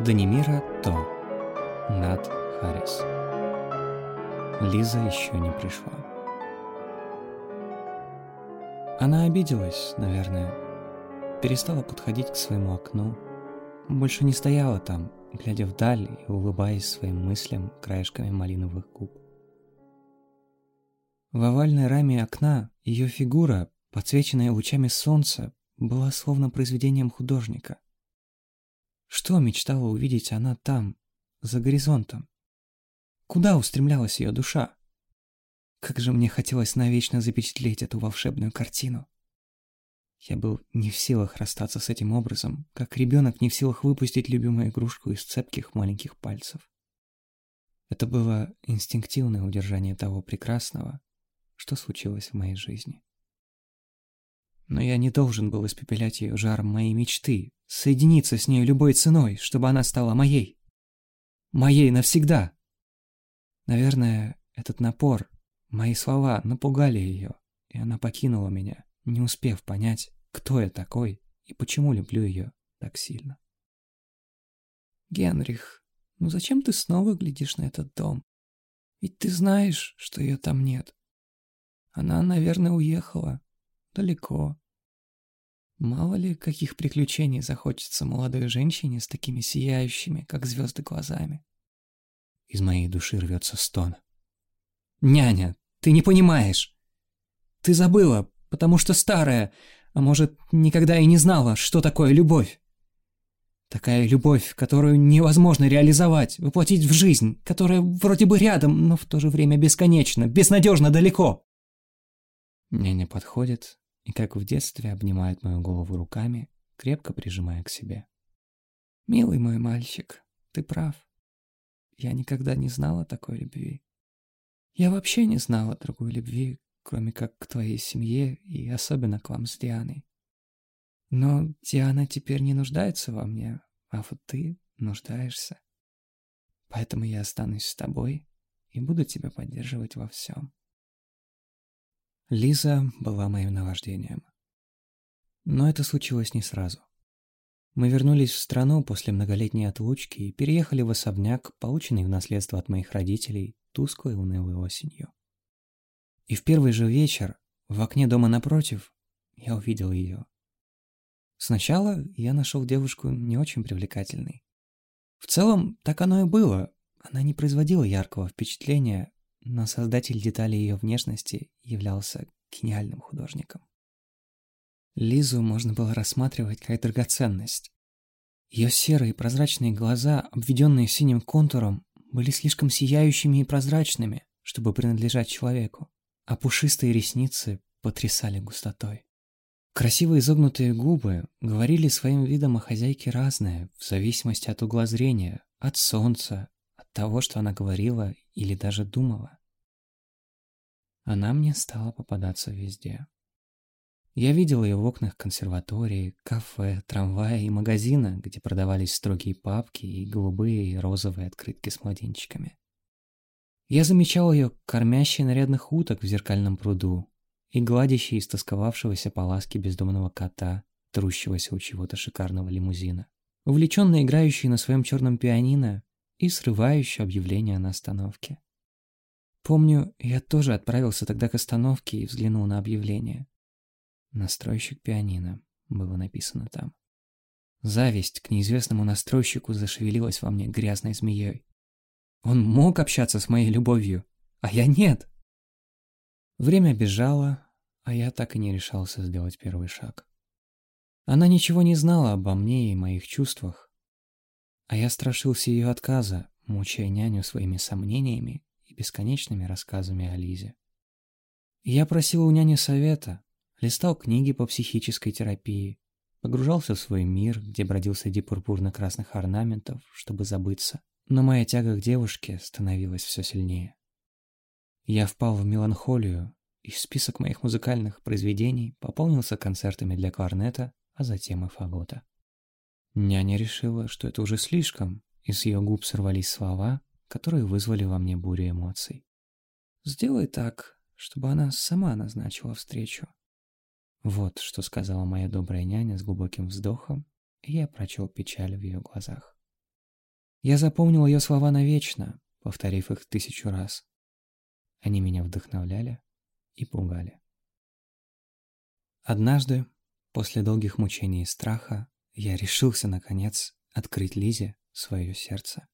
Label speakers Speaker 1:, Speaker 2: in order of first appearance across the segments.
Speaker 1: Данимира То. Над Харрис. Лиза еще не пришла. Она обиделась, наверное. Перестала подходить к своему окну. Больше не стояла там, глядя вдаль и улыбаясь своим мыслям краешками малиновых губ. В овальной раме окна ее фигура, подсвеченная лучами солнца, была словно произведением художника. Что мечтала увидеть она там, за горизонтом? Куда устремлялась ее душа? Как же мне хотелось навечно запечатлеть эту волшебную картину. Я был не в силах расстаться с этим образом, как ребенок не в силах выпустить любимую игрушку из цепких маленьких пальцев. Это было инстинктивное удержание того прекрасного, что случилось в моей жизни. Но я не должен был испепелять ее жаром моей мечты, соединиться с ней любой ценой, чтобы она стала моей. Моей навсегда. Наверное, этот напор, мои слова напугали ее, и она покинула меня, не успев понять, кто я такой и почему люблю ее так сильно. Генрих, ну зачем ты снова глядишь на этот дом? Ведь ты знаешь, что ее там нет. Она, наверное, уехала, далеко. Мало ли, каких приключений захочется молодой женщине с такими сияющими, как звезды, глазами. Из моей души рвется стон. «Няня, ты не понимаешь! Ты забыла, потому что старая, а может, никогда и не знала, что такое любовь. Такая любовь, которую невозможно реализовать, воплотить в жизнь, которая вроде бы рядом, но в то же время бесконечно, безнадежно далеко. Няня подходит и, как в детстве, обнимает мою голову руками, крепко прижимая к себе. «Милый мой мальчик, ты прав. Я никогда не знала такой любви. Я вообще не знала другой любви, кроме как к твоей семье и особенно к вам с Дианой. Но Диана теперь не нуждается во мне, а вот ты нуждаешься. Поэтому я останусь с тобой и буду тебя поддерживать во всем. Лиза была моим наваждением. Но это случилось не сразу. Мы вернулись в страну после многолетней отлучки и переехали в особняк, полученный в наследство от моих родителей тусклой унылой осенью. И в первый же вечер, в окне дома напротив, я увидел ее. Сначала я нашел девушку не очень привлекательной. В целом, так оно и было. Она не производила яркого впечатления, но создатель деталей ее внешности являлся гениальным художником. Лизу можно было рассматривать как драгоценность. Ее серые прозрачные глаза, обведенные синим контуром, были слишком сияющими и прозрачными, чтобы принадлежать человеку, а пушистые ресницы потрясали густотой. Красиво изогнутые губы говорили своим видом о хозяйке разное, в зависимости от угла зрения, от солнца, от того, что она говорила или даже думала. Она мне стала попадаться везде. Я видел ее в окнах консерватории, кафе, трамвая и магазина, где продавались строгие папки и голубые и розовые открытки с младенчиками. Я замечал ее кормящей нарядных уток в зеркальном пруду и гладящей истосковавшегося по ласке бездомного кота, трущегося у чего-то шикарного лимузина, увлеченно играющей на своем черном пианино и срывающей объявление на остановке. Помню, я тоже отправился тогда к остановке и взглянул на объявление. «Настройщик пианино» было написано там. Зависть к неизвестному настройщику зашевелилась во мне грязной змеей. Он мог общаться с моей любовью, а я нет. Время бежало, а я так и не решался сделать первый шаг. Она ничего не знала обо мне и моих чувствах, а я страшился ее отказа, мучая няню своими сомнениями бесконечными рассказами о Лизе. Я просил у няни совета, листал книги по психической терапии, погружался в свой мир, где бродил среди пурпурно-красных орнаментов, чтобы забыться, но моя тяга к девушке становилась все сильнее. Я впал в меланхолию, и список моих музыкальных произведений пополнился концертами для кларнета, а затем и фагота. Няня решила, что это уже слишком, и с ее губ сорвались слова, которые вызвали во мне бурю эмоций. «Сделай так, чтобы она сама назначила встречу». Вот что сказала моя добрая няня с глубоким вздохом, и я прочел печаль в ее глазах. Я запомнил ее слова навечно, повторив их тысячу раз. Они меня вдохновляли и пугали. Однажды, после долгих мучений и страха, я решился, наконец, открыть Лизе свое сердце.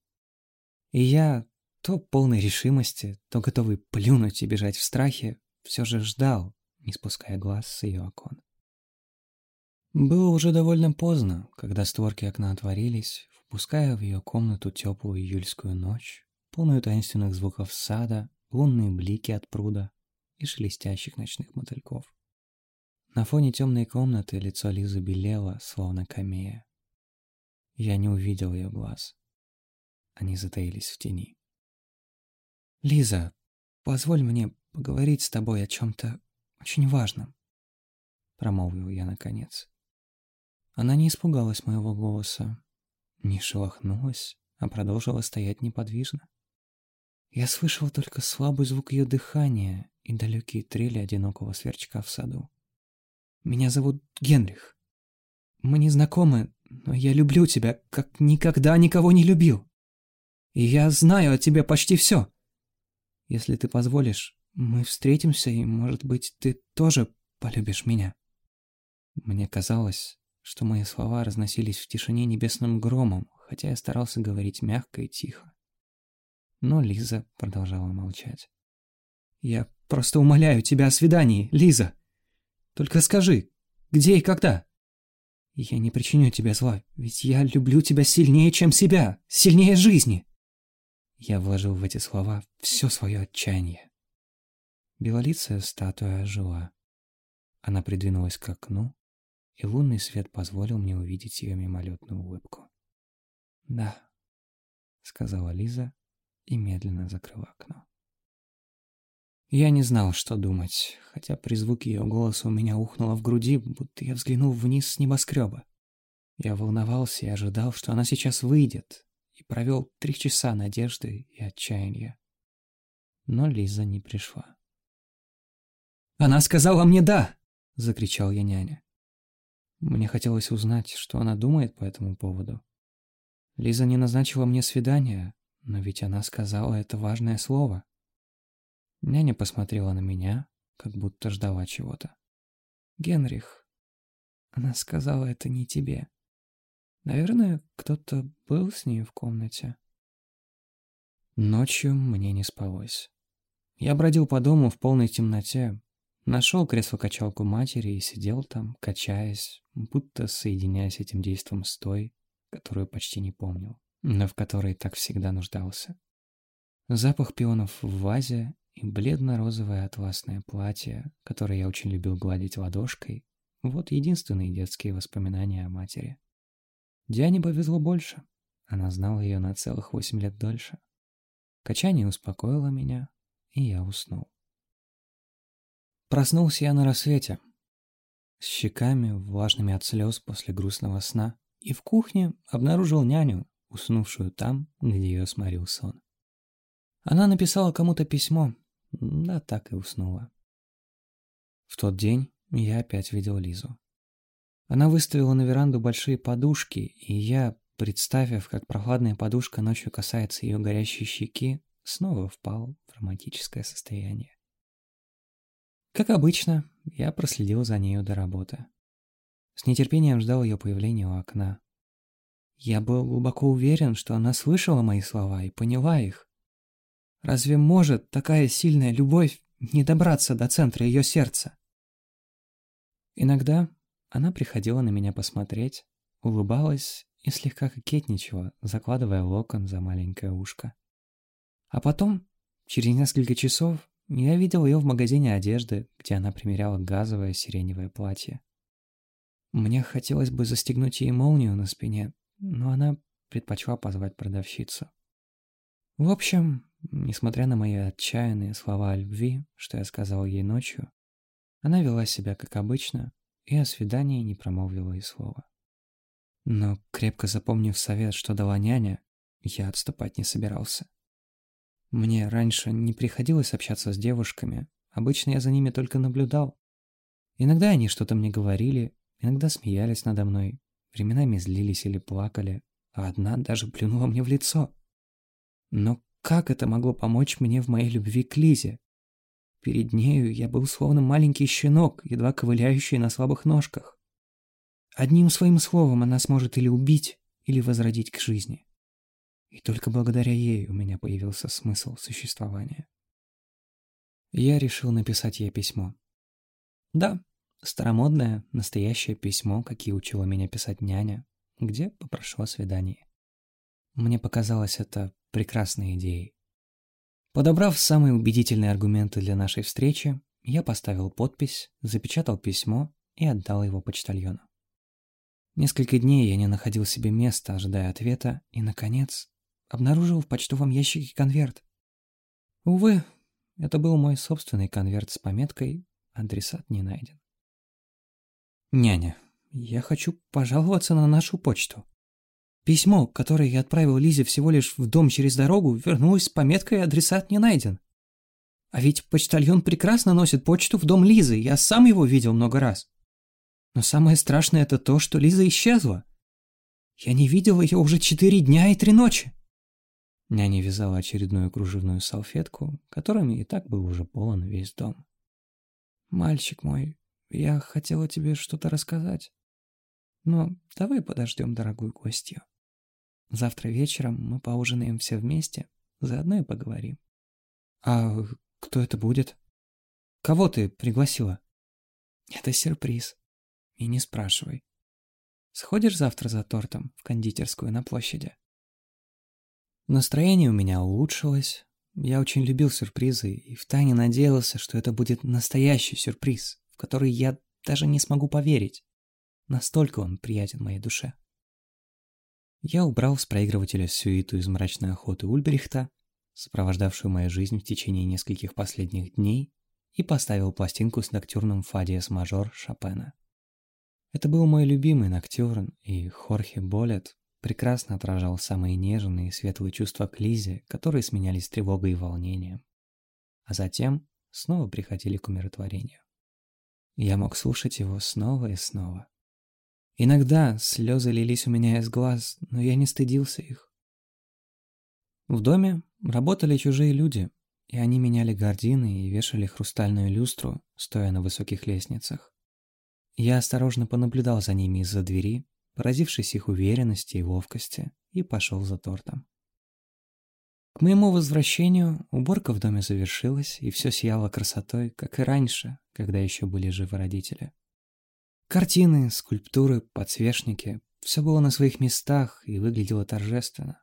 Speaker 1: И я, то полной решимости, то готовый плюнуть и бежать в страхе, все же ждал, не спуская глаз с ее окон. Было уже довольно поздно, когда створки окна отворились, впуская в ее комнату теплую июльскую ночь, полную таинственных звуков сада, лунные блики от пруда и шелестящих ночных мотыльков. На фоне темной комнаты лицо Лизы белело, словно камея. Я не увидел ее глаз. Они затаились в тени. «Лиза, позволь мне поговорить с тобой о чем-то очень важном», — промолвил я наконец. Она не испугалась моего голоса, не шелохнулась, а продолжила стоять неподвижно. Я слышал только слабый звук ее дыхания и далекие трели одинокого сверчка в саду. Меня зовут Генрих. Мы не знакомы, но я люблю тебя, как никогда никого не любил. И я знаю о тебе почти все. Если ты позволишь, мы встретимся, и, может быть, ты тоже полюбишь меня. Мне казалось, что мои слова разносились в тишине небесным громом, хотя я старался говорить мягко и тихо. Но Лиза продолжала молчать. «Я просто умоляю тебя о свидании, Лиза! Только скажи, где и когда?» «Я не причиню тебе зла, ведь я люблю тебя сильнее, чем себя, сильнее жизни!» Я вложил в эти слова все свое отчаяние. Белолицая статуя ожила. Она придвинулась к окну, и лунный свет позволил мне увидеть ее мимолетную улыбку. «Да», — сказала Лиза и медленно закрыла окно. Я не знал, что думать, хотя при звуке ее голоса у меня ухнуло в груди, будто я взглянул вниз с небоскреба. Я волновался и ожидал, что она сейчас выйдет, и провел три часа надежды и отчаяния. Но Лиза не пришла. «Она сказала мне «да!»» — закричал я няня. Мне хотелось узнать, что она думает по этому поводу. Лиза не назначила мне свидание, но ведь она сказала это важное слово. Няня посмотрела на меня, как будто ждала чего-то. «Генрих, она сказала это не тебе. Наверное, кто-то был с ней в комнате». Ночью мне не спалось. Я бродил по дому в полной темноте, Нашел кресло-качалку матери и сидел там, качаясь, будто соединяясь этим действом с той, которую почти не помнил, но в которой так всегда нуждался. Запах пионов в вазе и бледно-розовое атласное платье, которое я очень любил гладить ладошкой, вот единственные детские воспоминания о матери. Диане повезло больше. Она знала ее на целых восемь лет дольше. Качание успокоило меня, и я уснул. Проснулся я на рассвете, с щеками, влажными от слез после грустного сна, и в кухне обнаружил няню, уснувшую там, где ее сморил сон. Она написала кому-то письмо, да так и уснула. В тот день я опять видел Лизу. Она выставила на веранду большие подушки, и я, представив, как прохладная подушка ночью касается ее горящей щеки, снова впал в романтическое состояние. Как обычно, я проследил за нею до работы. С нетерпением ждал ее появления у окна. Я был глубоко уверен, что она слышала мои слова и поняла их. Разве может такая сильная любовь не добраться до центра ее сердца? Иногда она приходила на меня посмотреть, улыбалась и слегка кокетничала, закладывая локон за маленькое ушко. А потом, через несколько часов, я видел ее в магазине одежды, где она примеряла газовое сиреневое платье. Мне хотелось бы застегнуть ей молнию на спине, но она предпочла позвать продавщицу. В общем, несмотря на мои отчаянные слова о любви, что я сказал ей ночью, она вела себя как обычно и о свидании не промолвила и слова. Но, крепко запомнив совет, что дала няня, я отступать не собирался. Мне раньше не приходилось общаться с девушками, обычно я за ними только наблюдал. Иногда они что-то мне говорили, иногда смеялись надо мной, временами злились или плакали, а одна даже плюнула мне в лицо. Но как это могло помочь мне в моей любви к Лизе? Перед нею я был словно маленький щенок, едва ковыляющий на слабых ножках. Одним своим словом она сможет или убить, или возродить к жизни. И только благодаря ей у меня появился смысл существования. Я решил написать ей письмо. Да, старомодное, настоящее письмо, какие учила меня писать няня, где попрошу о свидании. Мне показалось это прекрасной идеей. Подобрав самые убедительные аргументы для нашей встречи, я поставил подпись, запечатал письмо и отдал его почтальону. Несколько дней я не находил себе места, ожидая ответа, и, наконец, обнаружил в почтовом ящике конверт. Увы, это был мой собственный конверт с пометкой «Адресат не найден». «Няня, я хочу пожаловаться на нашу почту. Письмо, которое я отправил Лизе всего лишь в дом через дорогу, вернулось с пометкой «Адресат не найден». А ведь почтальон прекрасно носит почту в дом Лизы, я сам его видел много раз. Но самое страшное это то, что Лиза исчезла. Я не видел ее уже четыре дня и три ночи. Няня вязала очередную кружевную салфетку, которыми и так был уже полон весь дом. «Мальчик мой, я хотела тебе что-то рассказать. Но давай подождем дорогую гостью. Завтра вечером мы поужинаем все вместе, заодно и поговорим. А кто это будет? Кого ты пригласила? Это сюрприз. И не спрашивай. Сходишь завтра за тортом в кондитерскую на площади? Настроение у меня улучшилось. Я очень любил сюрпризы и втайне надеялся, что это будет настоящий сюрприз, в который я даже не смогу поверить. Настолько он приятен моей душе. Я убрал с проигрывателя сюиту из мрачной охоты Ульбрихта, сопровождавшую мою жизнь в течение нескольких последних дней, и поставил пластинку с ноктюрном Фадиес мажор Шопена. Это был мой любимый ноктюрн, и Хорхе Болет прекрасно отражал самые нежные и светлые чувства к Лизе, которые сменялись тревогой и волнением. А затем снова приходили к умиротворению. Я мог слушать его снова и снова. Иногда слезы лились у меня из глаз, но я не стыдился их. В доме работали чужие люди, и они меняли гардины и вешали хрустальную люстру, стоя на высоких лестницах. Я осторожно понаблюдал за ними из-за двери, поразившись их уверенности и ловкости, и пошел за тортом. К моему возвращению уборка в доме завершилась, и все сияло красотой, как и раньше, когда еще были живы родители. Картины, скульптуры, подсвечники — все было на своих местах и выглядело торжественно.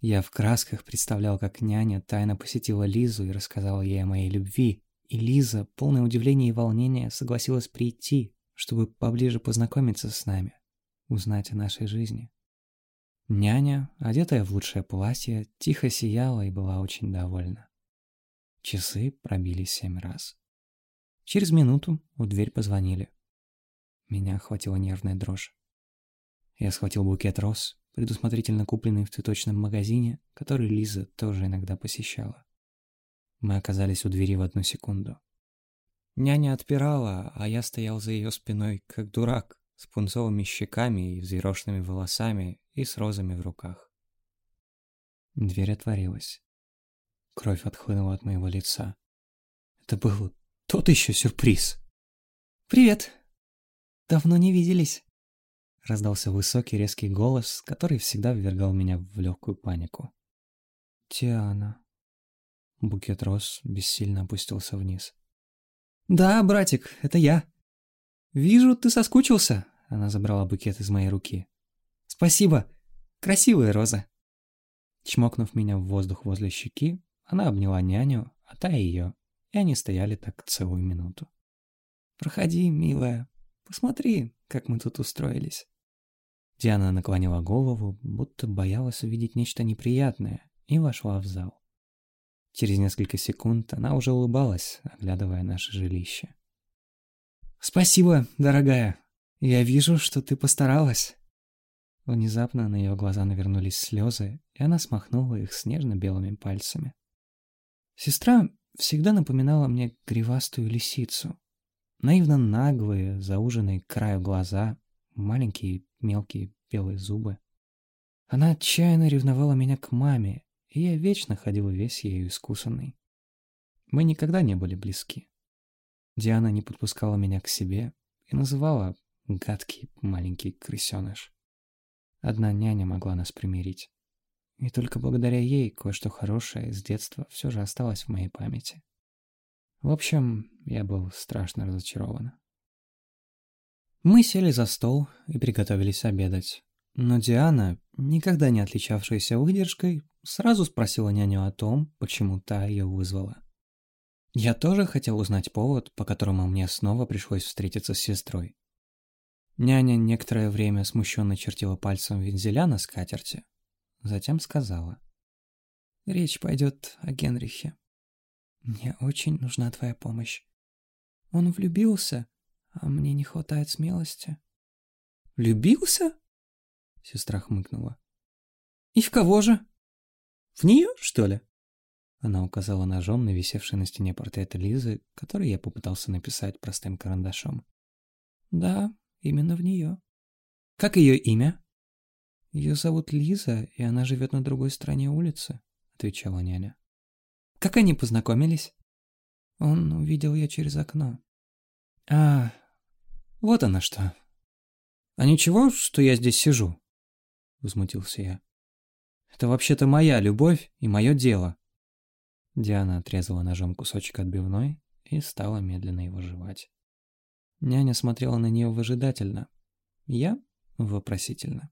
Speaker 1: Я в красках представлял, как няня тайно посетила Лизу и рассказала ей о моей любви, и Лиза, полное удивления и волнения, согласилась прийти, чтобы поближе познакомиться с нами, узнать о нашей жизни. Няня, одетая в лучшее платье, тихо сияла и была очень довольна. Часы пробили семь раз. Через минуту в дверь позвонили. Меня охватила нервная дрожь. Я схватил букет роз, предусмотрительно купленный в цветочном магазине, который Лиза тоже иногда посещала. Мы оказались у двери в одну секунду. Няня отпирала, а я стоял за ее спиной, как дурак, с пунцовыми щеками и взъерошенными волосами и с розами в руках. Дверь отворилась. Кровь отхлынула от моего лица. Это был тот еще сюрприз. «Привет!» «Давно не виделись», — раздался высокий резкий голос, который всегда ввергал меня в легкую панику. «Тиана». Букет роз бессильно опустился вниз. «Да, братик, это я. Вижу, ты соскучился», — она забрала букет из моей руки. «Спасибо. Красивая роза». Чмокнув меня в воздух возле щеки, она обняла няню, а та ее, и они стояли так целую минуту. «Проходи, милая», Посмотри, как мы тут устроились». Диана наклонила голову, будто боялась увидеть нечто неприятное, и вошла в зал. Через несколько секунд она уже улыбалась, оглядывая наше жилище. «Спасибо, дорогая. Я вижу, что ты постаралась». Внезапно на ее глаза навернулись слезы, и она смахнула их снежно-белыми пальцами. Сестра всегда напоминала мне гривастую лисицу, Наивно наглые, зауженные к краю глаза, маленькие мелкие белые зубы. Она отчаянно ревновала меня к маме, и я вечно ходил весь ею искусанный. Мы никогда не были близки. Диана не подпускала меня к себе и называла «гадкий маленький крысеныш». Одна няня могла нас примирить. И только благодаря ей кое-что хорошее с детства все же осталось в моей памяти. В общем, я был страшно разочарован. Мы сели за стол и приготовились обедать. Но Диана, никогда не отличавшаяся выдержкой, сразу спросила няню о том, почему та ее вызвала. Я тоже хотел узнать повод, по которому мне снова пришлось встретиться с сестрой. Няня некоторое время смущенно чертила пальцем вензеля на скатерти, Затем сказала. «Речь пойдет о Генрихе. Мне очень нужна твоя помощь. Он влюбился, а мне не хватает смелости». «Влюбился?» Сестра хмыкнула. «И в кого же? В нее, что ли?» Она указала ножом на висевший на стене портрет Лизы, который я попытался написать простым карандашом. «Да, именно в нее». «Как ее имя?» «Ее зовут Лиза, и она живет на другой стороне улицы», — отвечала няня. «Как они познакомились?» Он увидел ее через окно. «А, вот она что. А ничего, что я здесь сижу?» — возмутился я. «Это вообще-то моя любовь и мое дело». Диана отрезала ножом кусочек отбивной и стала медленно его жевать. Няня смотрела на нее выжидательно. Я — вопросительно.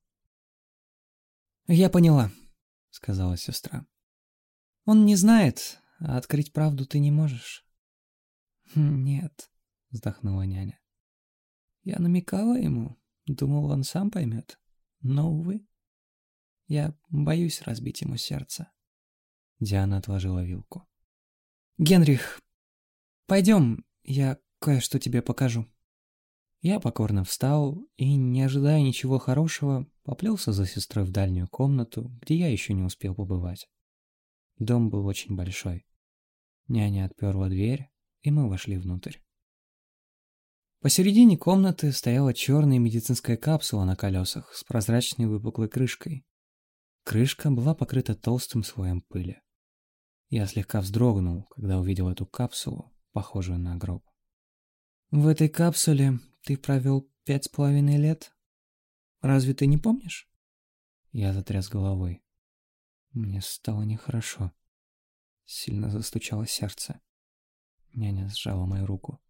Speaker 1: «Я поняла», — сказала сестра. «Он не знает, а открыть правду ты не можешь». «Хм, «Нет», — вздохнула няня. «Я намекала ему, думал, он сам поймет. Но, увы, я боюсь разбить ему сердце». Диана отложила вилку. «Генрих, пойдем, я кое-что тебе покажу». Я покорно встал и, не ожидая ничего хорошего, поплелся за сестрой в дальнюю комнату, где я еще не успел побывать. Дом был очень большой. Няня отперла дверь, и мы вошли внутрь. Посередине комнаты стояла черная медицинская капсула на колесах с прозрачной выпуклой крышкой. Крышка была покрыта толстым слоем пыли. Я слегка вздрогнул, когда увидел эту капсулу, похожую на гроб. В этой капсуле ты провел пять с половиной лет? Разве ты не помнишь? Я затряс головой. Мне стало нехорошо. Сильно застучало сердце. Няня сжала мою руку.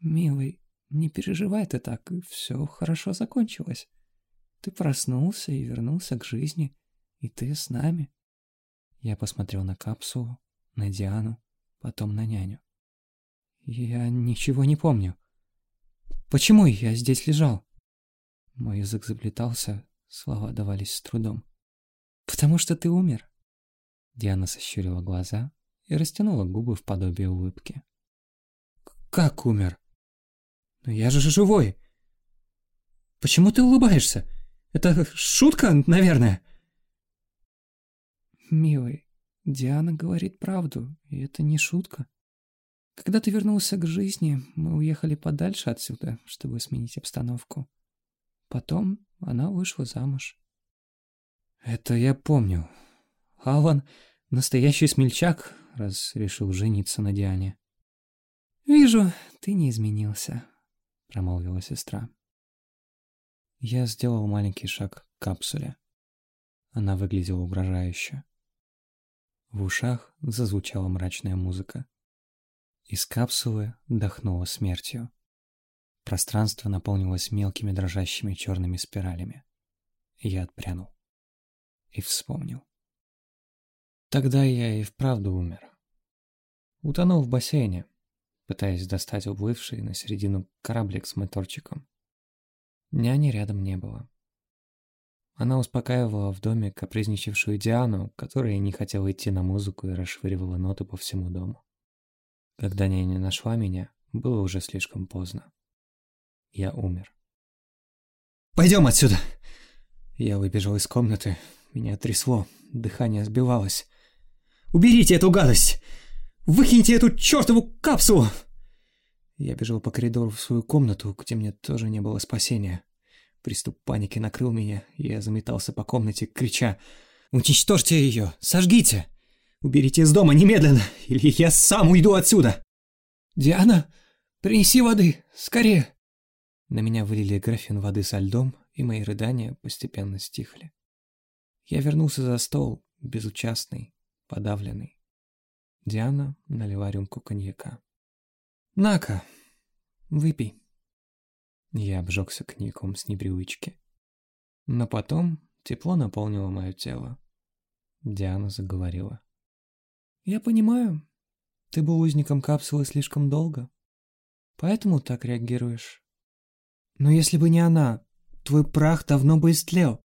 Speaker 1: «Милый, не переживай ты так, все хорошо закончилось. Ты проснулся и вернулся к жизни, и ты с нами». Я посмотрел на капсулу, на Диану, потом на няню. «Я ничего не помню. Почему я здесь лежал?» Мой язык заплетался, слова давались с трудом. «Потому что ты умер». Диана сощурила глаза и растянула губы в подобие улыбки. «Как умер? Но я же живой! Почему ты улыбаешься? Это шутка, наверное?» «Милый, Диана говорит правду, и это не шутка. Когда ты вернулся к жизни, мы уехали подальше отсюда, чтобы сменить обстановку. Потом она вышла замуж. Это я помню. Алан — настоящий смельчак, раз решил жениться на Диане. «Вижу, ты не изменился», — промолвила сестра. Я сделал маленький шаг к капсуле. Она выглядела угрожающе. В ушах зазвучала мрачная музыка. Из капсулы дохнуло смертью. Пространство наполнилось мелкими дрожащими черными спиралями. Я отпрянул. И вспомнил. Тогда я и вправду умер. Утонул в бассейне, пытаясь достать уплывший на середину кораблик с моторчиком. Няни рядом не было. Она успокаивала в доме капризничавшую Диану, которая не хотела идти на музыку и расшвыривала ноты по всему дому. Когда няня нашла меня, было уже слишком поздно. Я умер. «Пойдем отсюда!» Я выбежал из комнаты. Меня трясло, дыхание сбивалось. «Уберите эту гадость! Выкиньте эту чертову капсулу!» Я бежал по коридору в свою комнату, где мне тоже не было спасения. Приступ паники накрыл меня, и я заметался по комнате, крича «Уничтожьте ее! Сожгите! Уберите из дома немедленно, или я сам уйду отсюда!» «Диана, принеси воды! Скорее!» На меня вылили графин воды со льдом, и мои рыдания постепенно стихли. Я вернулся за стол, безучастный, подавленный. Диана налила рюмку коньяка. «На-ка, выпей». Я обжегся коньяком с непривычки. Но потом тепло наполнило мое тело. Диана заговорила. «Я понимаю, ты был узником капсулы слишком долго, поэтому так реагируешь. Но если бы не она, твой прах давно бы истлел.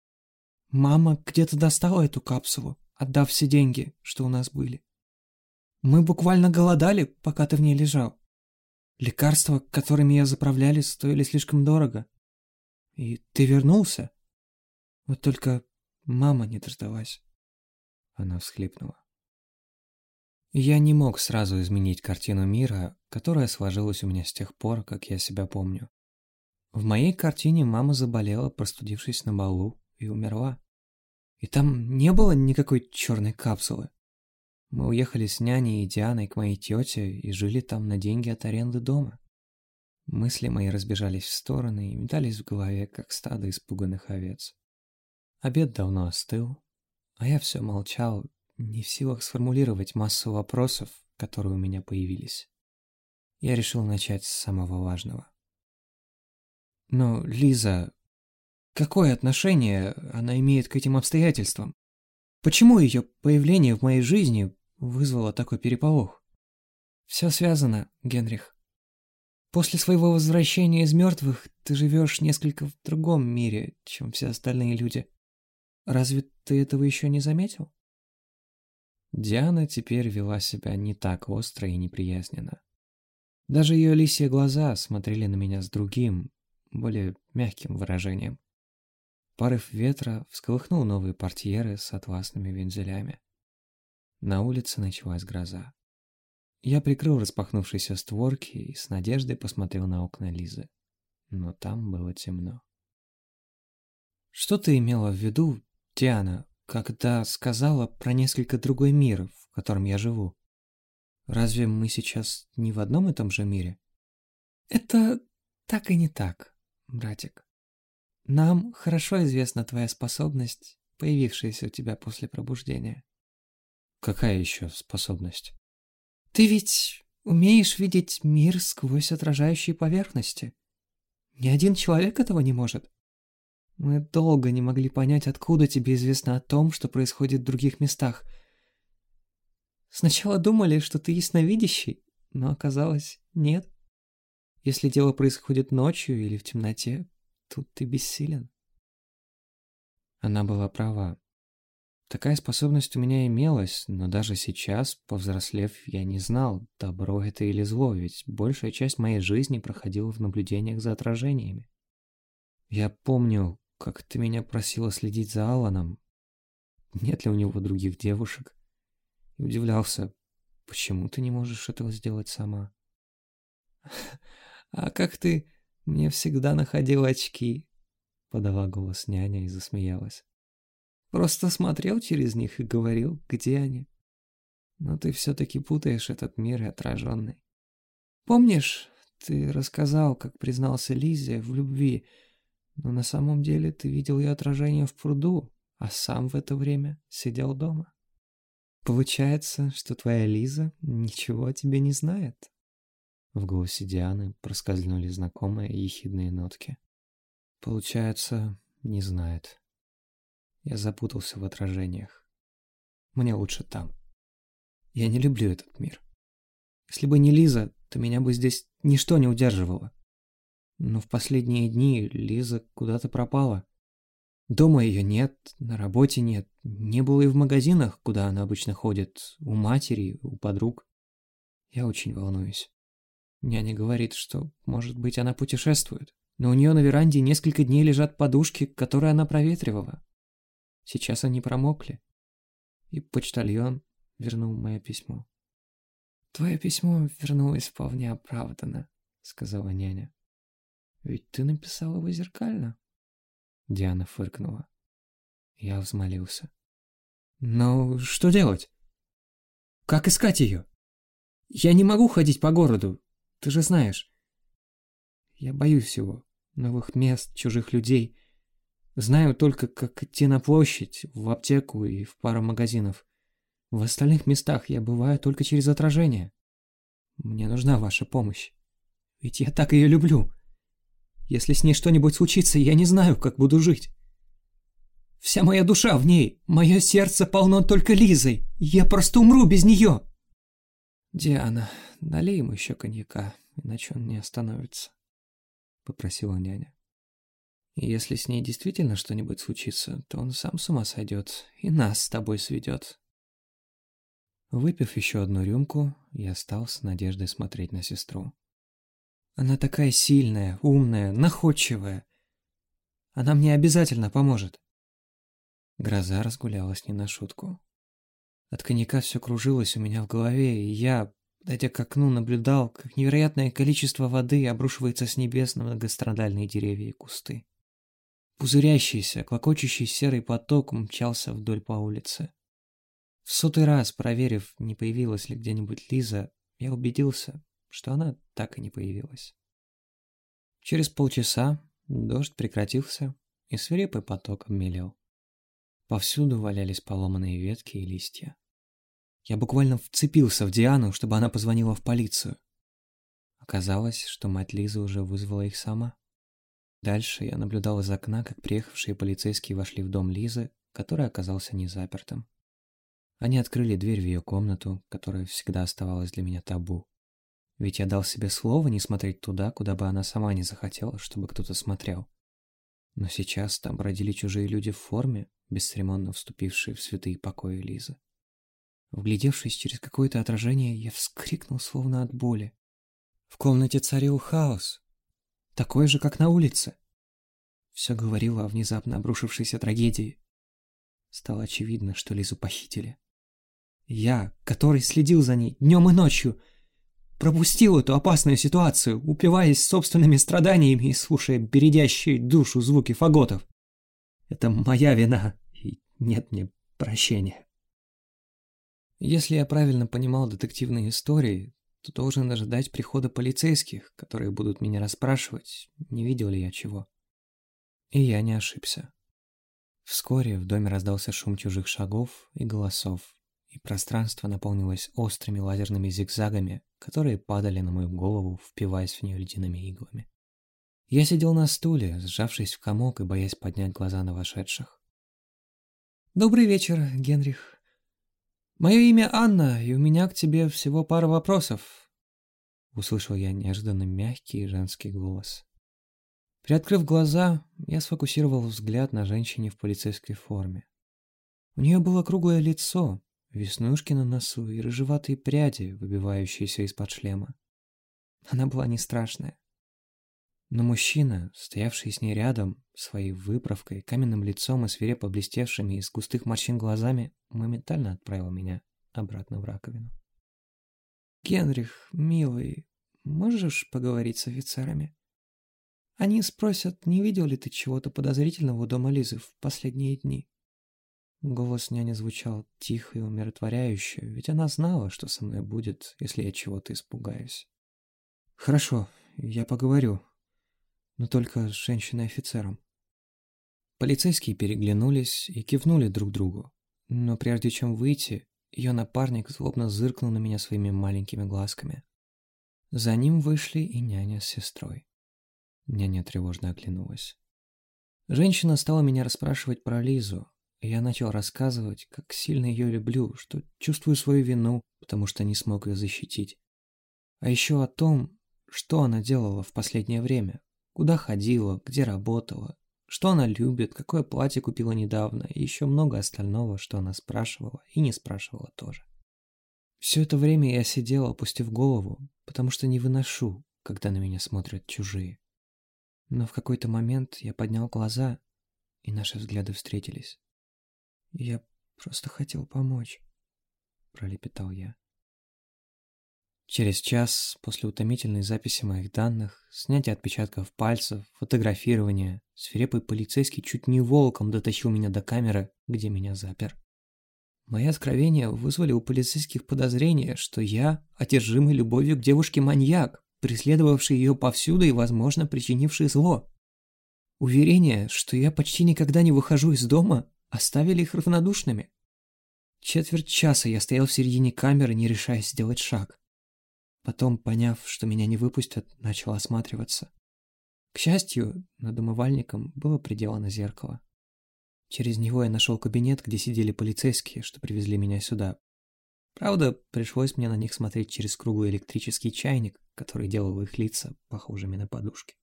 Speaker 1: Мама где-то достала эту капсулу, отдав все деньги, что у нас были. Мы буквально голодали, пока ты в ней лежал. Лекарства, которыми я заправляли, стоили слишком дорого. И ты вернулся. Вот только мама не дождалась. Она всхлипнула. Я не мог сразу изменить картину мира, которая сложилась у меня с тех пор, как я себя помню. В моей картине мама заболела, простудившись на балу, и умерла. И там не было никакой черной капсулы. Мы уехали с няней и Дианой к моей тете и жили там на деньги от аренды дома. Мысли мои разбежались в стороны и метались в голове, как стадо испуганных овец. Обед давно остыл, а я все молчал, не в силах сформулировать массу вопросов, которые у меня появились. Я решил начать с самого важного. Но, Лиза, какое отношение она имеет к этим обстоятельствам? Почему ее появление в моей жизни вызвало такой переполох? Все связано, Генрих. После своего возвращения из мертвых ты живешь несколько в другом мире, чем все остальные люди. Разве ты этого еще не заметил? Диана теперь вела себя не так остро и неприязненно. Даже ее лисьи глаза смотрели на меня с другим, более мягким выражением. Порыв ветра всколыхнул новые портьеры с атласными вензелями. На улице началась гроза. Я прикрыл распахнувшиеся створки и с надеждой посмотрел на окна Лизы. Но там было темно. «Что ты имела в виду, Диана, когда сказала про несколько другой мир, в котором я живу? Разве мы сейчас не в одном и том же мире?» «Это так и не так», братик. Нам хорошо известна твоя способность, появившаяся у тебя после пробуждения. Какая еще способность? Ты ведь умеешь видеть мир сквозь отражающие поверхности. Ни один человек этого не может. Мы долго не могли понять, откуда тебе известно о том, что происходит в других местах. Сначала думали, что ты ясновидящий, но оказалось, нет. Если дело происходит ночью или в темноте, тут ты бессилен. Она была права. Такая способность у меня имелась, но даже сейчас, повзрослев, я не знал, добро это или зло, ведь большая часть моей жизни проходила в наблюдениях за отражениями. Я помню, как ты меня просила следить за Аланом. Нет ли у него других девушек? И удивлялся, почему ты не можешь этого сделать сама? «А как ты мне всегда находил очки?» Подала голос няня и засмеялась. «Просто смотрел через них и говорил, где они. Но ты все-таки путаешь этот мир и отраженный. Помнишь, ты рассказал, как признался Лизе в любви, но на самом деле ты видел ее отражение в пруду, а сам в это время сидел дома. Получается, что твоя Лиза ничего о тебе не знает?» В голосе Дианы проскользнули знакомые ехидные нотки. Получается, не знает. Я запутался в отражениях. Мне лучше там. Я не люблю этот мир. Если бы не Лиза, то меня бы здесь ничто не удерживало. Но в последние дни Лиза куда-то пропала. Дома ее нет, на работе нет, не было и в магазинах, куда она обычно ходит, у матери, у подруг. Я очень волнуюсь. Няня говорит, что, может быть, она путешествует, но у нее на веранде несколько дней лежат подушки, которые она проветривала. Сейчас они промокли. И почтальон вернул мое письмо. «Твое письмо вернулось вполне оправданно», — сказала няня. «Ведь ты написала его зеркально». Диана фыркнула. Я взмолился. «Ну, что делать? Как искать ее? Я не могу ходить по городу, ты же знаешь. Я боюсь всего. Новых мест, чужих людей. Знаю только, как идти на площадь, в аптеку и в пару магазинов. В остальных местах я бываю только через отражение. Мне нужна ваша помощь. Ведь я так ее люблю. Если с ней что-нибудь случится, я не знаю, как буду жить. Вся моя душа в ней, мое сердце полно только Лизой. Я просто умру без нее. Диана, налей ему еще коньяка, иначе он не остановится, попросила няня. И если с ней действительно что-нибудь случится, то он сам с ума сойдет и нас с тобой сведет. Выпив еще одну рюмку, я стал с надеждой смотреть на сестру. Она такая сильная, умная, находчивая. Она мне обязательно поможет. Гроза разгулялась не на шутку. От коньяка все кружилось у меня в голове, и я, подойдя к окну, наблюдал, как невероятное количество воды обрушивается с небес на многострадальные деревья и кусты. Пузырящийся, клокочущий серый поток мчался вдоль по улице. В сотый раз, проверив, не появилась ли где-нибудь Лиза, я убедился, что она так и не появилась. Через полчаса дождь прекратился, и свирепый поток обмелел. Повсюду валялись поломанные ветки и листья. Я буквально вцепился в Диану, чтобы она позвонила в полицию. Оказалось, что мать Лизы уже вызвала их сама. Дальше я наблюдал из окна, как приехавшие полицейские вошли в дом Лизы, который оказался незапертым. Они открыли дверь в ее комнату, которая всегда оставалась для меня табу. Ведь я дал себе слово не смотреть туда, куда бы она сама не захотела, чтобы кто-то смотрел. Но сейчас там бродили чужие люди в форме, бесцеремонно вступившие в святые покои Лизы. Вглядевшись через какое-то отражение, я вскрикнул словно от боли. В комнате царил хаос, такой же, как на улице. Все говорило о внезапно обрушившейся трагедии. Стало очевидно, что Лизу похитили. Я, который следил за ней днем и ночью, пропустил эту опасную ситуацию, упиваясь собственными страданиями и слушая бередящие душу звуки фаготов. Это моя вина, и нет мне прощения. Если я правильно понимал детективные истории, то должен ожидать прихода полицейских, которые будут меня расспрашивать, не видел ли я чего. И я не ошибся. Вскоре в доме раздался шум чужих шагов и голосов, и пространство наполнилось острыми лазерными зигзагами, которые падали на мою голову, впиваясь в нее ледяными иглами. Я сидел на стуле, сжавшись в комок и боясь поднять глаза на вошедших. «Добрый вечер, Генрих. Мое имя Анна, и у меня к тебе всего пара вопросов», — услышал я неожиданно мягкий женский голос. Приоткрыв глаза, я сфокусировал взгляд на женщине в полицейской форме. У нее было круглое лицо, веснушки на носу и рыжеватые пряди, выбивающиеся из-под шлема. Она была не страшная. Но мужчина, стоявший с ней рядом, своей выправкой, каменным лицом и свирепо блестевшими из густых морщин глазами, моментально отправил меня обратно в раковину. «Генрих, милый, можешь поговорить с офицерами? Они спросят, не видел ли ты чего-то подозрительного у дома Лизы в последние дни?» Голос няни звучал тихо и умиротворяюще, ведь она знала, что со мной будет, если я чего-то испугаюсь. «Хорошо, я поговорю, но только с женщиной-офицером». Полицейские переглянулись и кивнули друг другу, но прежде чем выйти, ее напарник злобно зыркнул на меня своими маленькими глазками. За ним вышли и няня с сестрой. Няня тревожно оглянулась. Женщина стала меня расспрашивать про Лизу, я начал рассказывать, как сильно ее люблю, что чувствую свою вину, потому что не смог ее защитить. А еще о том, что она делала в последнее время, куда ходила, где работала, что она любит, какое платье купила недавно, и еще много остального, что она спрашивала и не спрашивала тоже. Все это время я сидел, опустив голову, потому что не выношу, когда на меня смотрят чужие. Но в какой-то момент я поднял глаза, и наши взгляды встретились. «Я просто хотел помочь», — пролепетал я. Через час после утомительной записи моих данных, снятия отпечатков пальцев, фотографирования, свирепый полицейский чуть не волком дотащил меня до камеры, где меня запер. Мои откровения вызвали у полицейских подозрение, что я одержимый любовью к девушке-маньяк, преследовавший ее повсюду и, возможно, причинивший зло. Уверение, что я почти никогда не выхожу из дома, оставили их равнодушными. Четверть часа я стоял в середине камеры, не решаясь сделать шаг. Потом, поняв, что меня не выпустят, начал осматриваться. К счастью, над умывальником было приделано зеркало. Через него я нашел кабинет, где сидели полицейские, что привезли меня сюда. Правда, пришлось мне на них смотреть через круглый электрический чайник, который делал их лица похожими на подушки.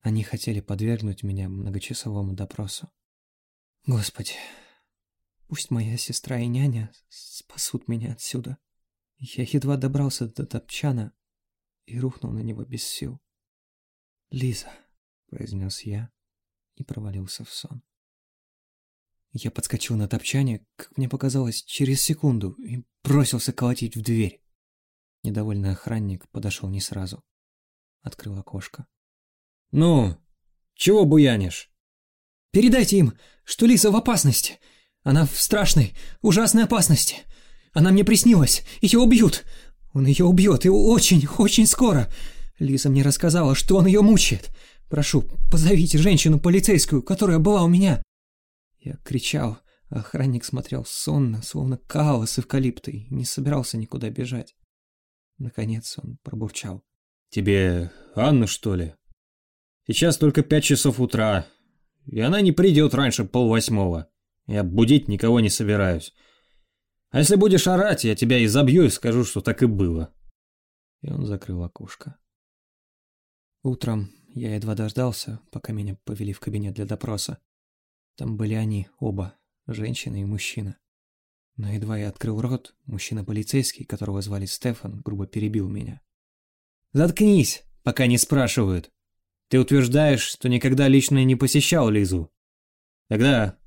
Speaker 1: Они хотели подвергнуть меня многочасовому допросу. Господи, пусть моя сестра и няня спасут меня отсюда. Я едва добрался до топчана и рухнул на него без сил. «Лиза», — произнес я и провалился в сон. Я подскочил на топчане, как мне показалось, через секунду и бросился колотить в дверь. Недовольный охранник подошел не сразу. Открыл окошко.
Speaker 2: «Ну, чего буянишь?»
Speaker 1: «Передайте им, что Лиза в опасности. Она в страшной, ужасной опасности. Она мне приснилась. Ее убьют. Он ее убьет, и очень, очень скоро. Лиза мне рассказала, что он ее мучает. Прошу, позовите женщину полицейскую, которая была у меня. Я кричал, охранник смотрел сонно, словно каал с эвкалиптой, и не собирался никуда бежать. Наконец он пробурчал.
Speaker 2: «Тебе Анна, что ли? Сейчас только пять часов утра, и она не придет раньше полвосьмого. Я будить никого не собираюсь. А если будешь орать, я тебя изобью и скажу, что так и было.
Speaker 1: И он закрыл окошко. Утром я едва дождался, пока меня повели в кабинет для допроса. Там были они, оба, женщина и мужчина. Но едва я открыл рот, мужчина-полицейский, которого звали Стефан, грубо перебил меня.
Speaker 2: «Заткнись, пока не спрашивают. Ты утверждаешь, что никогда лично не посещал Лизу. Тогда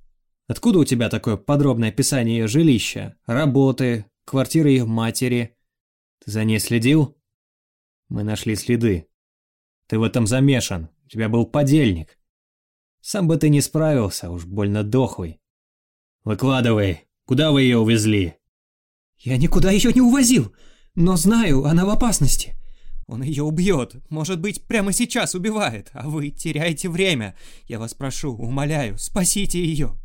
Speaker 2: Откуда у тебя такое подробное описание ее жилища, работы, квартиры ее матери? Ты за ней следил? Мы нашли следы. Ты в этом замешан, у тебя был подельник. Сам бы ты не справился, уж больно дохлый. Выкладывай, куда вы ее увезли?
Speaker 1: Я никуда ее не увозил, но знаю, она в опасности. Он ее убьет, может быть, прямо сейчас убивает, а вы теряете время. Я вас прошу, умоляю, спасите ее.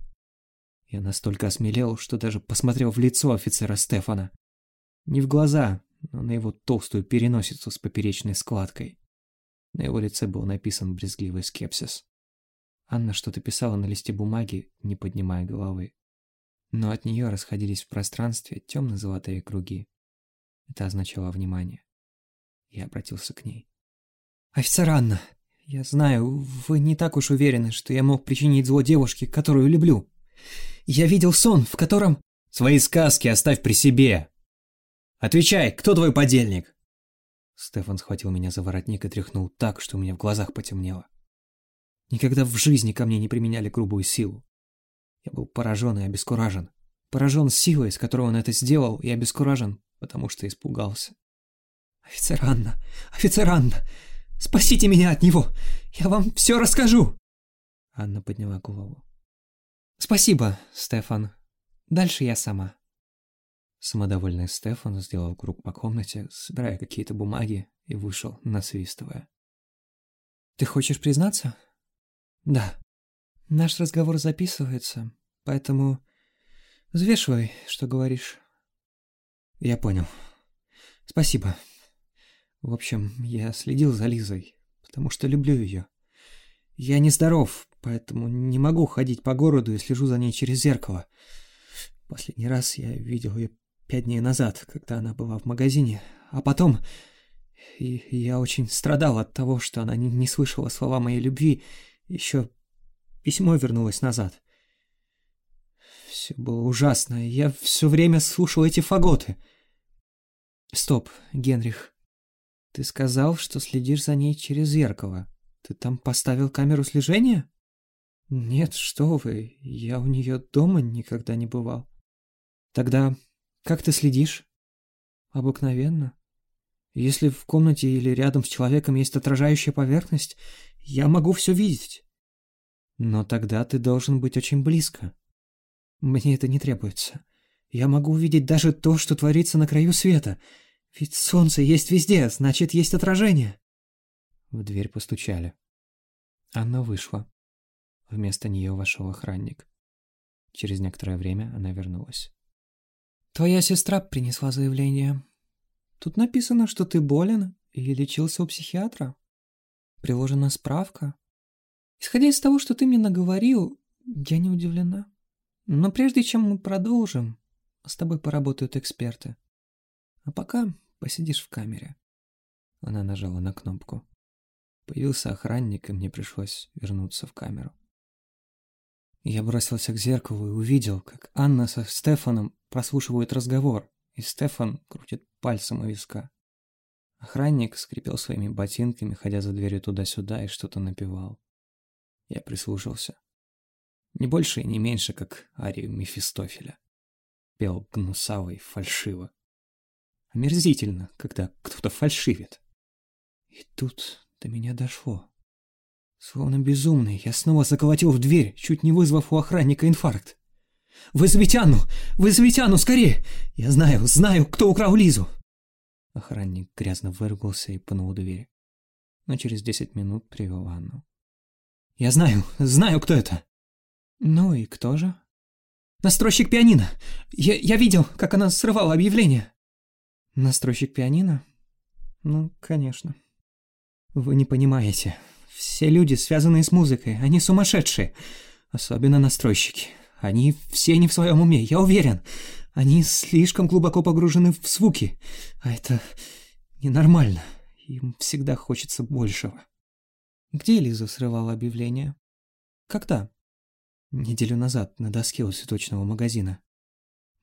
Speaker 1: Я настолько осмелел, что даже посмотрел в лицо офицера Стефана. Не в глаза, но на его толстую переносицу с поперечной складкой. На его лице был написан брезгливый скепсис. Анна что-то писала на листе бумаги, не поднимая головы. Но от нее расходились в пространстве темно-золотые круги. Это означало внимание. Я обратился к ней. «Офицер Анна, я знаю, вы не так уж уверены, что я мог причинить зло девушке, которую люблю. Я видел сон, в котором...
Speaker 2: Свои сказки оставь при себе. Отвечай, кто твой подельник?
Speaker 1: Стефан схватил меня за воротник и тряхнул так, что у меня в глазах потемнело. Никогда в жизни ко мне не применяли грубую силу. Я был поражен и обескуражен. Поражен силой, с которой он это сделал, и обескуражен, потому что испугался. «Офицер Анна! Офицер Анна! Спасите меня от него! Я вам все расскажу!» Анна подняла голову. «Спасибо, Стефан. Дальше я сама». Самодовольный Стефан сделал круг по комнате, собирая какие-то бумаги, и вышел, насвистывая. «Ты хочешь признаться?» «Да. Наш разговор записывается, поэтому взвешивай, что говоришь». «Я понял. Спасибо. В общем, я следил за Лизой, потому что люблю ее. Я нездоров, поэтому не могу ходить по городу и слежу за ней через зеркало. Последний раз я видел ее пять дней назад, когда она была в магазине, а потом... И я очень страдал от того, что она не, не слышала слова моей любви, еще письмо вернулось назад. Все было ужасно, я все время слушал эти фаготы. Стоп, Генрих. Ты сказал, что следишь за ней через зеркало. Ты там поставил камеру слежения? «Нет, что вы, я у нее дома никогда не бывал». «Тогда как ты следишь?» «Обыкновенно. Если в комнате или рядом с человеком есть отражающая поверхность, я могу все видеть. Но тогда ты должен быть очень близко. Мне это не требуется. Я могу увидеть даже то, что творится на краю света. Ведь солнце есть везде, значит, есть отражение. В дверь постучали. Анна вышла. Вместо нее вошел охранник. Через некоторое время она вернулась. «Твоя сестра принесла заявление. Тут написано, что ты болен и лечился у психиатра. Приложена справка. Исходя из того, что ты мне наговорил, я не удивлена. Но прежде чем мы продолжим, с тобой поработают эксперты. А пока посидишь в камере». Она нажала на кнопку. Появился охранник, и мне пришлось вернуться в камеру. Я бросился к зеркалу и увидел, как Анна со Стефаном прослушивают разговор, и Стефан крутит пальцем у виска. Охранник скрипел своими ботинками, ходя за дверью туда-сюда, и что-то напевал. Я прислушался. Не больше и не меньше, как арию Мефистофеля. Пел гнусаво и фальшиво. Омерзительно, когда кто-то фальшивит. И тут до меня дошло. Словно безумный, я снова заколотил в дверь, чуть не вызвав у охранника инфаркт. «Вызовите Анну! Вызовите Анну, скорее! Я знаю, знаю, кто украл Лизу!» Охранник грязно выругался и пнул дверь. Но через десять минут привел Анну. «Я знаю, знаю, кто это!» «Ну и кто же?» «Настройщик пианино! Я, я видел, как она срывала объявление!» «Настройщик пианино? Ну, конечно. Вы не понимаете. Все люди, связанные с музыкой, они сумасшедшие. Особенно настройщики. Они все не в своем уме, я уверен. Они слишком глубоко погружены в звуки. А это ненормально. Им всегда хочется большего. Где Лиза срывала объявление? Когда? Неделю назад на доске у цветочного магазина.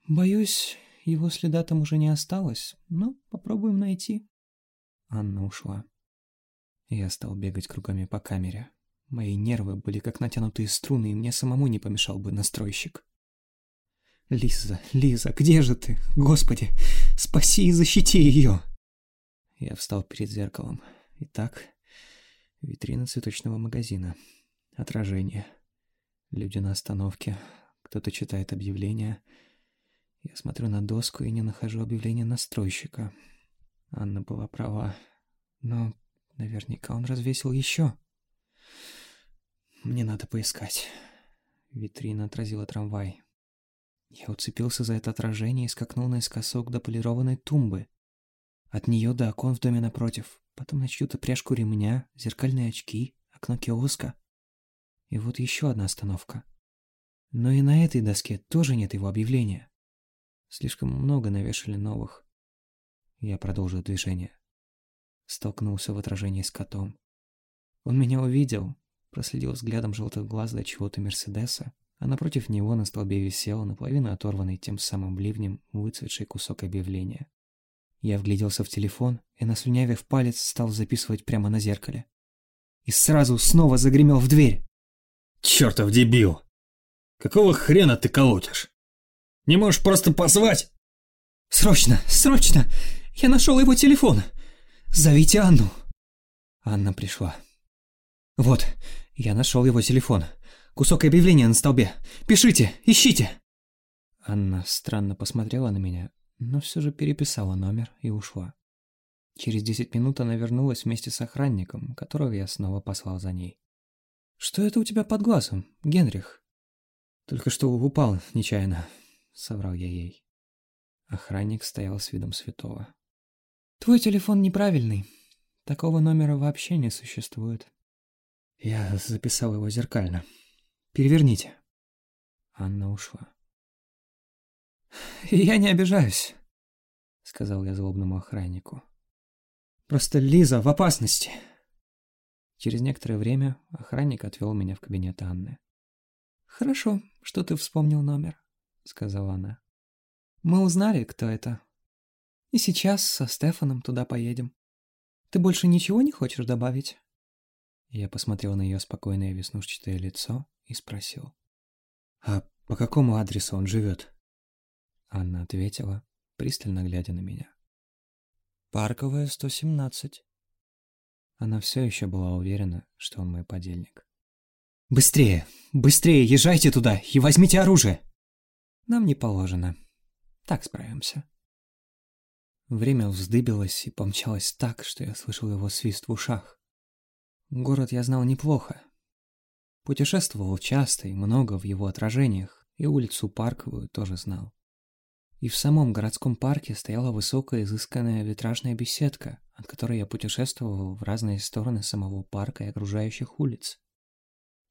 Speaker 1: Боюсь, его следа там уже не осталось, но попробуем найти. Анна ушла. Я стал бегать кругами по камере. Мои нервы были как натянутые струны, и мне самому не помешал бы настройщик. «Лиза, Лиза, где же ты? Господи, спаси и защити ее!» Я встал перед зеркалом. Итак, витрина цветочного магазина. Отражение. Люди на остановке. Кто-то читает объявление. Я смотрю на доску и не нахожу объявления настройщика. Анна была права. Но Наверняка он развесил еще. Мне надо поискать. Витрина отразила трамвай. Я уцепился за это отражение и скакнул наискосок до полированной тумбы. От нее до окон в доме напротив, потом на чью-то пряжку ремня, зеркальные очки, окно киоска. И вот еще одна остановка. Но и на этой доске тоже нет его объявления. Слишком много навешали новых. Я продолжил движение. Столкнулся в отражении с котом. Он меня увидел, проследил взглядом желтых глаз до чего-то Мерседеса, а напротив него на столбе висел наполовину оторванный тем самым ливнем выцветший кусок объявления. Я вгляделся в телефон и, наслюнявив палец, стал записывать прямо на зеркале. И сразу снова загремел в дверь.
Speaker 2: «Чёртов дебил! Какого хрена ты колотишь? Не можешь просто позвать?»
Speaker 1: «Срочно! Срочно! Я нашел его телефон!» «Зовите Анну!» Анна пришла. «Вот, я нашел его телефон. Кусок объявления на столбе. Пишите, ищите!» Анна странно посмотрела на меня, но все же переписала номер и ушла. Через десять минут она вернулась вместе с охранником, которого я снова послал за ней. «Что это у тебя под глазом, Генрих?» «Только что упал нечаянно», — соврал я ей. Охранник стоял с видом святого. Твой телефон неправильный. Такого номера вообще не существует. Я записал его зеркально. Переверните. Анна ушла. Я не обижаюсь, сказал я злобному охраннику. Просто Лиза в опасности. Через некоторое время охранник отвел меня в кабинет Анны. «Хорошо, что ты вспомнил номер», — сказала она. «Мы узнали, кто это. И сейчас со Стефаном туда поедем. Ты больше ничего не хочешь добавить?» Я посмотрел на ее спокойное веснушчатое лицо и спросил. «А по какому адресу он живет?» Анна ответила, пристально глядя на меня. Парковая 117. Она все еще была уверена, что он мой подельник.
Speaker 2: «Быстрее! Быстрее езжайте туда и возьмите оружие!»
Speaker 1: «Нам не положено. Так справимся». Время вздыбилось и помчалось так, что я слышал его свист в ушах. Город я знал неплохо. Путешествовал часто и много в его отражениях, и улицу Парковую тоже знал. И в самом городском парке стояла высокая изысканная витражная беседка, от которой я путешествовал в разные стороны самого парка и окружающих улиц.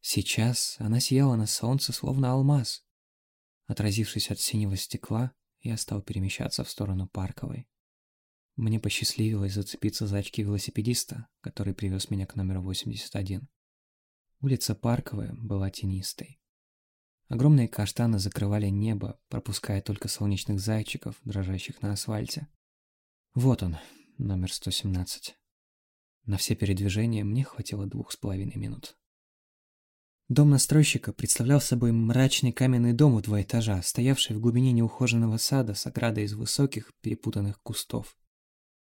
Speaker 1: Сейчас она сияла на солнце, словно алмаз. Отразившись от синего стекла, я стал перемещаться в сторону парковой. Мне посчастливилось зацепиться за очки велосипедиста, который привез меня к номеру 81. Улица Парковая была тенистой. Огромные каштаны закрывали небо, пропуская только солнечных зайчиков, дрожащих на асфальте. Вот он, номер 117. На все передвижения мне хватило двух с половиной минут. Дом настройщика представлял собой мрачный каменный дом в два этажа, стоявший в глубине неухоженного сада с оградой из высоких перепутанных кустов.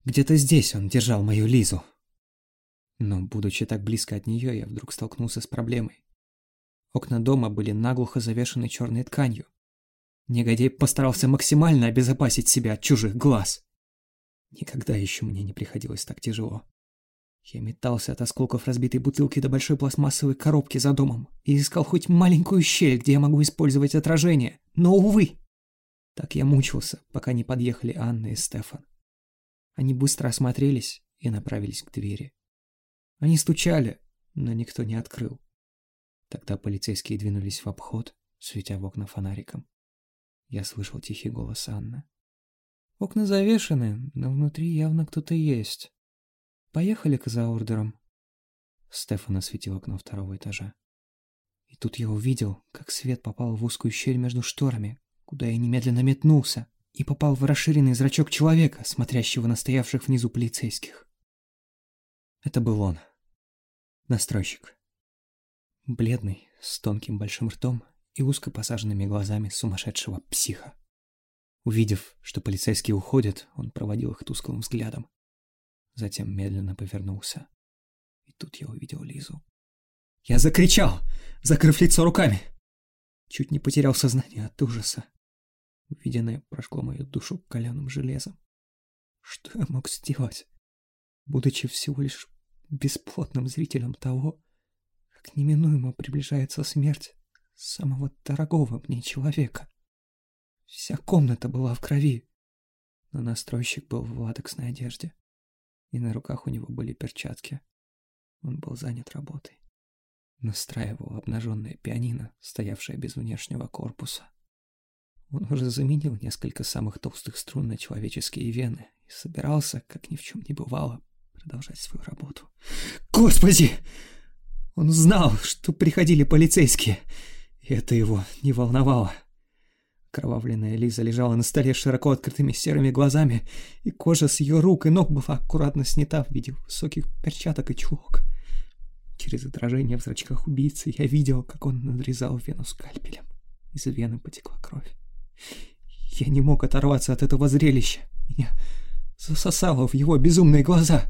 Speaker 1: Где-то здесь он держал мою Лизу. Но, будучи так близко от нее, я вдруг столкнулся с проблемой. Окна дома были наглухо завешены черной тканью. Негодяй постарался максимально обезопасить себя от чужих глаз. Никогда еще мне не приходилось так тяжело. Я метался от осколков разбитой бутылки до большой пластмассовой коробки за домом и искал хоть маленькую щель, где я могу использовать отражение. Но, увы! Так я мучился, пока не подъехали Анна и Стефан. Они быстро осмотрелись и направились к двери. Они стучали, но никто не открыл. Тогда полицейские двинулись в обход, светя в окна фонариком. Я слышал тихий голос Анны. «Окна завешены, но внутри явно кто-то есть. Поехали-ка за ордером». Стефан осветил окно второго этажа. И тут я увидел, как свет попал в узкую щель между шторами, куда я немедленно метнулся и попал в расширенный зрачок человека, смотрящего на стоявших внизу полицейских. Это был он. Настройщик. Бледный, с тонким большим ртом и узко посаженными глазами сумасшедшего психа. Увидев, что полицейские уходят, он проводил их тусклым взглядом. Затем медленно повернулся. И тут я увидел Лизу. Я закричал, закрыв лицо руками. Чуть не потерял сознание от ужаса. Увиденное прошло мою душу каленым железом. Что я мог сделать, будучи всего лишь бесплотным зрителем того, как неминуемо приближается смерть самого дорогого мне человека. Вся комната была в крови, но настройщик был в латексной одежде, и на руках у него были перчатки. Он был занят работой. Настраивал обнаженное пианино, стоявшее без внешнего корпуса. Он уже заменил несколько самых толстых струн на человеческие вены и собирался, как ни в чем не бывало, продолжать свою работу. «Господи!» Он знал, что приходили полицейские, и это его не волновало. Кровавленная Лиза лежала на столе широко открытыми серыми глазами, и кожа с ее рук и ног была аккуратно снята в виде высоких перчаток и чулок. Через отражение в зрачках убийцы я видел, как он надрезал вену скальпелем. Из вены потекла кровь. Я не мог оторваться от этого зрелища. Меня засосало в его безумные глаза.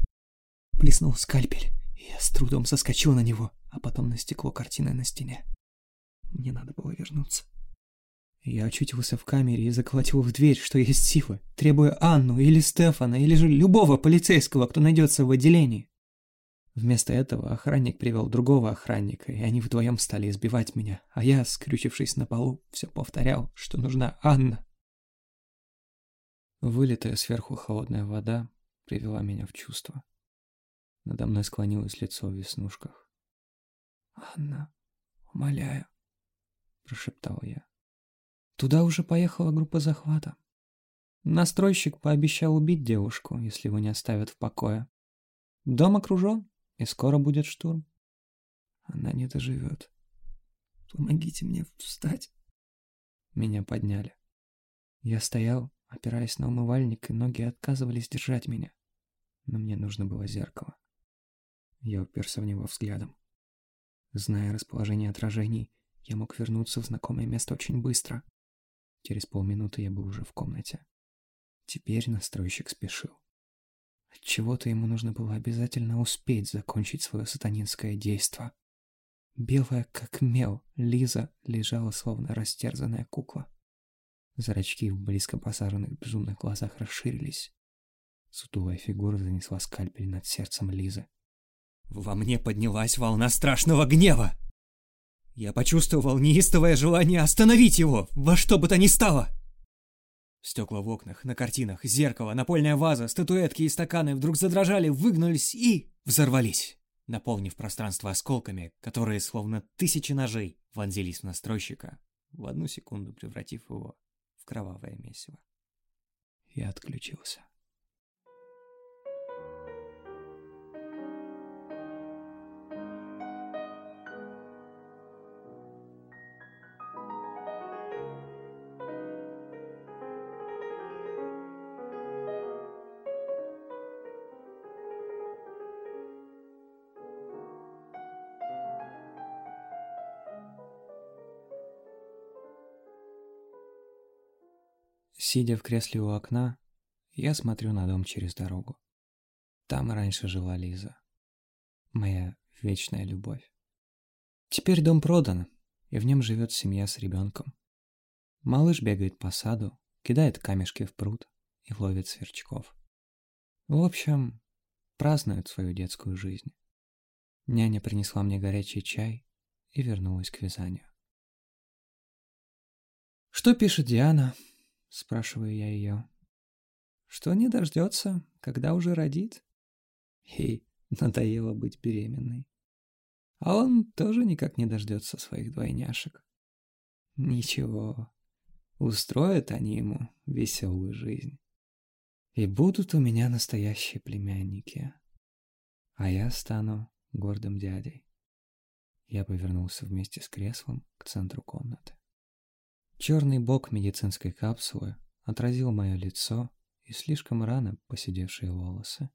Speaker 1: Плеснул скальпель, и я с трудом соскочил на него а потом на стекло картины на стене. Мне надо было вернуться. Я очутился в камере и заколотил в дверь, что есть силы, требуя Анну или Стефана, или же любого полицейского, кто найдется в отделении. Вместо этого охранник привел другого охранника, и они вдвоем стали избивать меня, а я, скрючившись на полу, все повторял, что нужна Анна. Вылитая сверху холодная вода привела меня в чувство. Надо мной склонилось лицо в веснушках. «Анна, умоляю», — прошептал я. Туда уже поехала группа захвата. Настройщик пообещал убить девушку, если его не оставят в покое. Дом окружен, и скоро будет штурм. Она не доживет. Помогите мне встать. Меня подняли. Я стоял, опираясь на умывальник, и ноги отказывались держать меня. Но мне нужно было зеркало. Я уперся в него взглядом. Зная расположение отражений, я мог вернуться в знакомое место очень быстро. Через полминуты я был уже в комнате. Теперь настройщик спешил. Отчего-то ему нужно было обязательно успеть закончить свое сатанинское действо. Белая, как мел, Лиза лежала, словно растерзанная кукла. Зрачки в близко посаженных безумных глазах расширились. Сутулая фигура занесла скальпель над сердцем Лизы.
Speaker 2: Во мне поднялась волна страшного гнева. Я почувствовал неистовое желание остановить его, во что бы то ни стало. Стекла в окнах, на картинах, зеркало, напольная ваза, статуэтки и стаканы вдруг задрожали, выгнулись и взорвались, наполнив пространство осколками, которые, словно тысячи ножей, вонзились в настройщика, в одну секунду превратив его в кровавое месиво.
Speaker 1: Я отключился. Сидя в кресле у окна, я смотрю на дом через дорогу. Там раньше жила Лиза. Моя вечная любовь. Теперь дом продан, и в нем живет семья с ребенком. Малыш бегает по саду, кидает камешки в пруд и ловит сверчков. В общем, празднуют свою детскую жизнь. Няня принесла мне горячий чай и вернулась к вязанию. Что пишет Диана? Спрашиваю я ее. Что не дождется, когда уже родит? Ей надоело быть беременной. А он тоже никак не дождется своих двойняшек. Ничего, устроят они ему веселую жизнь. И будут у меня настоящие племянники. А я стану гордым дядей. Я повернулся вместе с креслом к центру комнаты. Черный бок медицинской капсулы отразил мое лицо и слишком рано посидевшие волосы.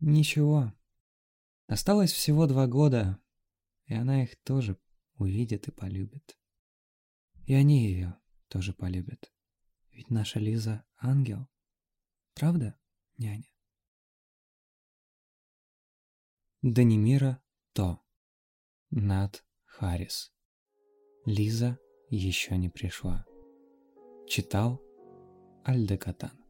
Speaker 1: Ничего. Осталось всего два года, и она их тоже увидит и полюбит. И они ее тоже полюбят. Ведь наша Лиза — ангел. Правда, няня? Данимира То. Над Харрис. Лиза еще не пришла. Читал Альдекатан.